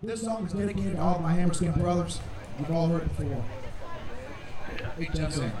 This song is dedicated to all my Hammerskin brothers. You've all heard it before. Yeah. Eight, ten,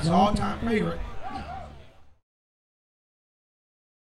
God's all time favorite.